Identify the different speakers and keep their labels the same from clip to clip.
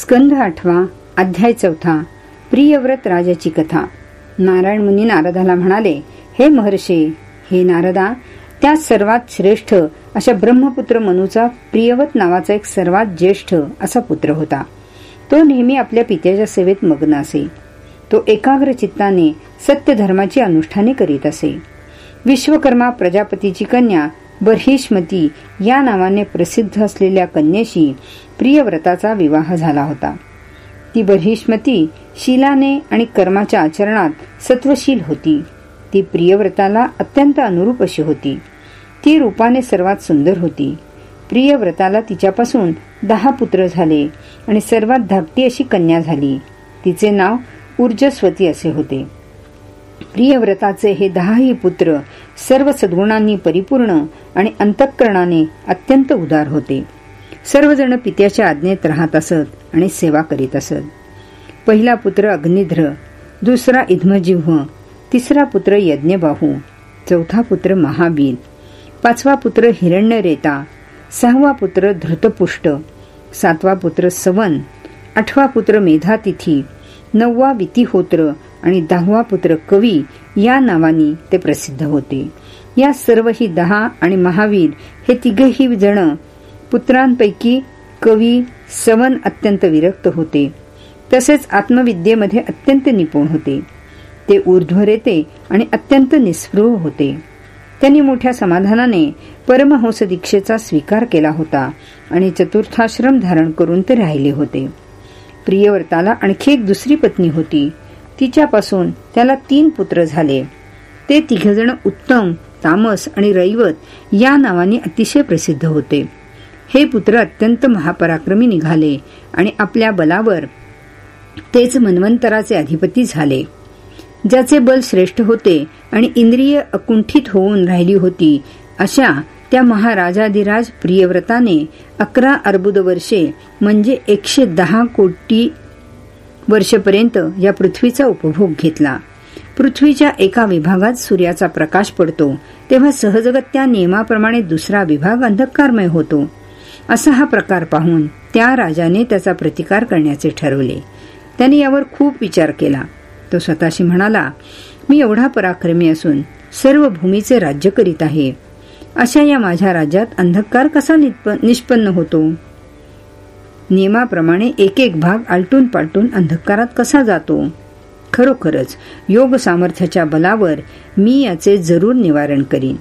Speaker 1: स्कंध आठवा अध्याय चौथा प्रियव्रत राजाची कथा. नारायण मुनी नारदाला म्हणाले हे महर्षी हे नारदा त्या सर्वात श्रेष्ठ अशा ब्रह्मपुत्र मनूचा प्रियवत नावाचा एक सर्वात ज्येष्ठ असा पुत्र होता. तो नेहमी आपल्या पित्याच्या सेवेत मग्न असे. तो एकाग्र चित्ताने सत्य धर्माची अनुष्ठाने करीत असे. विश्वकर्मा प्रजापतीची कन्या बर्हिष्मती या नावाने प्रसिद्ध असलेल्या कन्येशी प्रियव्रताचा विवाह झाला होता. ती बर्हिष्मती शिलाने आणि कर्माच्या आचरणात सत्वशील होती. ती प्रियव्रताला अत्यंत अनुरूप अशी होती. ती रूपाने सर्वात सुंदर होती. प्रियव्रताला तिच्यापासून दहा पुत्र झाले आणि सर्वात धाकटी अशी कन्या झाली. तिचे नाव ऊर्जस्वती असे होते. प्रियव्रताचे हे दहाही पुत्र सर्व सद्गुणांनी परिपूर्ण आणि अंतःकरणाने अत्यंत उदार होते. सर्वजण पित्याच्या आज्ञेत राहत असत आणि सेवा करीत असत. पहिला पुत्र अग्निध्र दुसरा इध्मजिव्ह तिसरा पुत्र यज्ञबाहू चौथा पुत्र महाबीर पाचवा पुत्र हिरण्यरेता सहावा पुत्र धृतपुष्ट सातवा पुत्र सवन आठवा पुत्र मेधातिथी नववा वितिहोत्र आणि दहावा पुत्र कवी या नावानी ते प्रसिद्ध होते. या सर्व ही दहा आणि महावीर हे तिघही जण पुत्रांपैकी कवी सवन अत्यंत विरक्त होते. तसेच आत्मविद्येमध्ये अत्यंत निपुण होते. ते ऊर्ध्वरेते आणि अत्यंत निस्पृह होते. त्यांनी मोठ्या समाधानाने परमहंस दीक्षेचा स्वीकार केला होता आणि चतुर्थाश्रम धारण करून ते राहिले होते. प्रियव्रताला आणखी एक दुसरी पत्नी होती. तिच्यापासून त्याला तीन पुत्र झाले. ते तिघजण उत्तम तामस आणि रैवत या नावाने अतिशय प्रसिद्ध होते. हे पुत्र अत्यंत महापराक्रमी निघाले आणि आपल्या बलावर तेच मन्वंतराचे अधिपती झाले. ज्याचे बल श्रेष्ठ होते आणि इंद्रिय अकुंठित होऊन राहिली होती अशा त्या महाराजाधिराज प्रियव्रताने अकरा अर्बुद वर्षे म्हणजे एकशे दहा कोटी वर्षपर्यंत या पृथ्वीचा उपभोग घेतला. पृथ्वीच्या एका विभागात सूर्याचा प्रकाश पडतो तेव्हा सहजगत त्या नियमाप्रमाणे दुसरा विभाग अंधकारमय होतो. असा हा प्रकार पाहून त्या राजाने त्याचा प्रतिकार करण्याचे ठरवले. त्याने यावर खूप विचार केला. तो स्वतःशी म्हणाला मी एवढा पराक्रमी असून सर्व भूमीचे राज्य करीत आहे. अशा या माझ्या राज्यात अंधकार कसा निष्पन्न होतो? नियमाप्रमाणे एक एक भाग आलटून पालटून अंधकारात कसा जातो? खरोखरच योग सामर्थ्याच्या बलावर मी याचे जरूर निवारण करीन.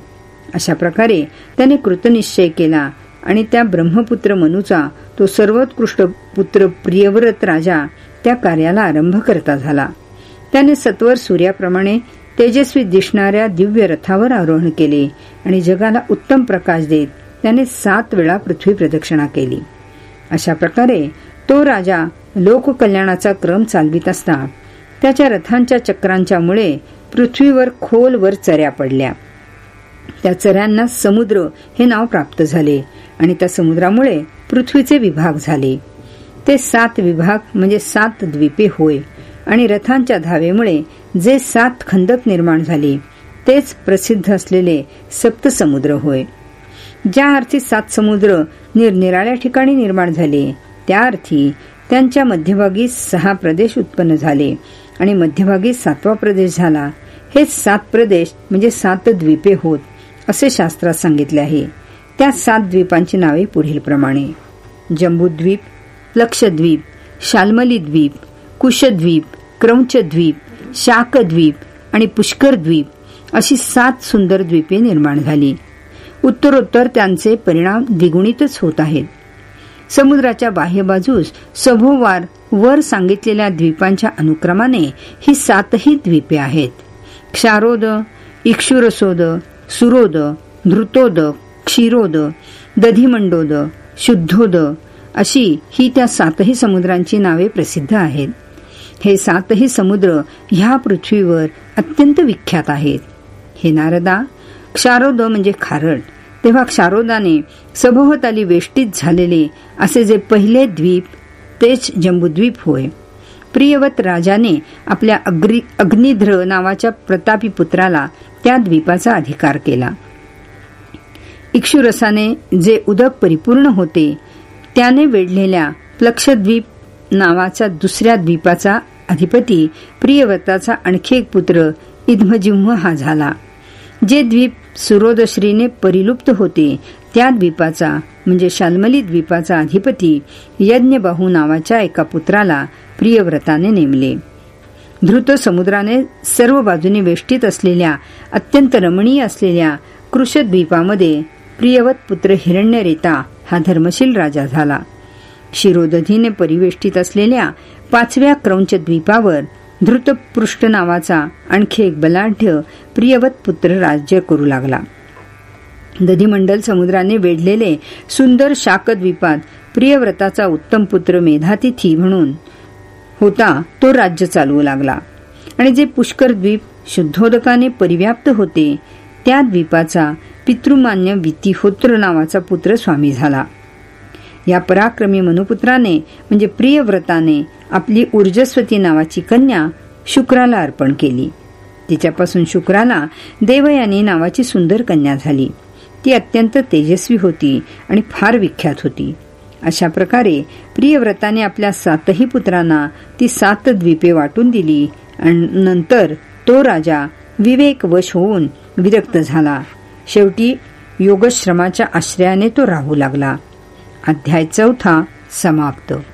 Speaker 1: अशा प्रकारे त्याने कृतनिश्चय केला आणि त्या ब्रह्मपुत्र मनुचा तो सर्वोत्कृष्ट पुत्र प्रियव्रत राजा त्या कार्याला आरंभ करता झाला. त्याने सत्वर सूर्याप्रमाणे तेजस्वी दिसणाऱ्या दिव्य रथावर आरोहण केले आणि जगाला उत्तम प्रकाश देत त्याने सात वेळा पृथ्वी प्रदक्षिणा केली. अशा प्रकारे तो राजा लोककल्याणाचा क्रम चालवित असता. त्याच्या रथांच्या चक्रांच्या मुळे पृथ्वीवर खोलवर चऱ्या पडल्या. त्या चऱ्यांना समुद्र हे नाव प्राप्त झाले आणि त्या समुद्रामुळे पृथ्वीचे विभाग झाले. ते सात विभाग म्हणजे सात द्वीपे होय. आणि रथांच्या धावेमुळे जे सात खंदक निर्माण झाले तेच प्रसिद्ध असलेले सप्त समुद्र होय. ज्या अर्थी सात समुद्र निरनिराळ्या ठिकाणी निर्माण झाले त्या अर्थी त्यांच्या मध्यभागी सहा प्रदेश उत्पन्न झाले आणि मध्यभागी सातवा प्रदेश झाला. हे सात प्रदेश म्हणजे सात द्वीपे होत असे शास्त्रात सांगितले आहे. त्या सात द्वीपांची नावे पुढील प्रमाणे जम्बूद्वीप लक्षद्वीप शाल्मली द्वीप कुशद्वीप क्रौंचद्वीप शाकद्वीप आणि पुष्कर द्वीप अशी सात सुंदर द्वीपे निर्माण झाली. उत्तरोत्तर त्यांचे परिणाम द्विगुणितच होत आहेत. समुद्राच्या बाह्य बाजूस सभोवार वर सांगितलेल्या द्वीपांच्या अनुक्रमाने ही सातही द्वीपे आहेत. क्षारोद इक्षुरसोद सुरोद धृतोद क्षीरोद दधिमंडोद शुद्धोद अशी ही त्या सातही समुद्रांची नावे प्रसिद्ध आहेत. हे सातही समुद्र ह्या पृथ्वीवर अत्यंत विख्यात आहेत. हे नारदा क्षारोद म्हणजे खारट. तेव्हा क्षारोदाने सभोवताली वेष्टीत झालेले असे जे पहिले द्वीप तेच जम्बूद्वीप होय. प्रियवत राजाने आपल्या अग्निध्र नावाच्या प्रतापी पुत्राला त्या द्वीपाचा अधिकार केला. इक्षुरसाने जे उदक परिपूर्ण होते त्याने वेढलेल्या प्लक्षद्वीप नावाचा दुसऱ्या द्वीपाचा अधिपती प्रियव्रताचा आणखी एक पुत्र इद्मजिम्ह हा झाला. जे द्वीप सुरोदश्रीने परिलुप्त होते त्या द्वीपाचा म्हणजे शाल्मली द्वीपाचा अधिपती यज्ञबाहू नावाच्या एका पुत्राला प्रियव्रताने नेमले. धृत समुद्राने सर्व बाजूने वेष्टीत असलेल्या अत्यंत रमणीय असलेल्या कृषद्वीपामध्ये प्रियवत पुत्र हिरण्यरेता हा धर्मशील राजा झाला. शिरोदधीने परिवेष्टित असलेल्या पाचव्या क्रौंच द्वीपावर धृतपृष्ठ नावाचा आणखी एक बलाढ्य प्रियवत पुत्र राज्य करू लागला. दधिमंडल समुद्राने वेढलेले सुंदर शाकद्वीपात प्रियव्रताचा उत्तम पुत्र मेधातिथी म्हणून होता तो राज्य चालवू लागला. आणि जे पुष्कर द्वीप शुद्धोदकाने परिव्याप्त होते त्या द्वीपाचा पितृमान्य वितिहोत्र नावाचा पुत्र स्वामी झाला. या पराक्रमी मनुपुत्राने म्हणजे प्रियव्रताने आपली ऊर्जस्वती नावाची कन्या शुक्राला अर्पण केली. तिच्यापासून शुक्राला देवयानी नावाची सुंदर कन्या झाली. ती अत्यंत तेजस्वी होती आणि फार विख्यात होती. अशा प्रकारे प्रियव्रताने आपल्या सातही पुत्रांना ती सात द्वीपे वाटून दिली आणि नंतर तो राजा विवेकवश होऊन विरक्त झाला. शेवटी योगश्रमाच्या आश्रयाने तो राहू लागला. अध्याय चौथा समाप्त.